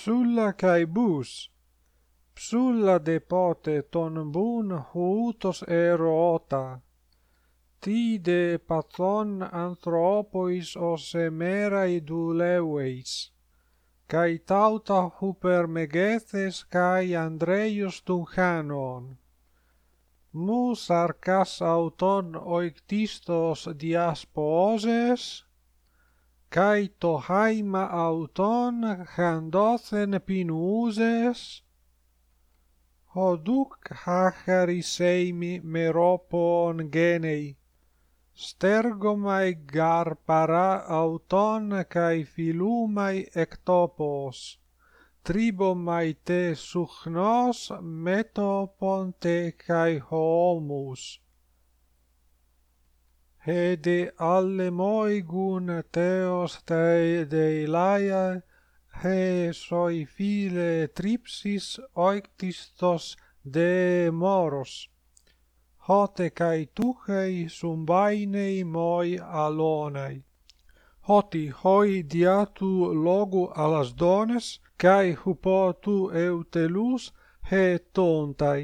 Psulla cae bus. Psulla depote ton bun erota ti de pathon anthropois os emerai duleveis. Cae tauta hupermegethes cae Andreios tunchanon. Mus sarcas auton oictistos diaspooses, kai to haima auton handothen pinuses. Hoduk hachariseimi meropon genei. Stergomai garpara auton kai filumai ektopos. Tribomai te suchnos metopon te kai homus hede allemoigun theos tei deilaia he soi file tripsis oictistos de moros. Hote kai tuchei sumbainei moi alonai hoti hoi diatu logu alas dones kai hupo tu eutelus he tontai.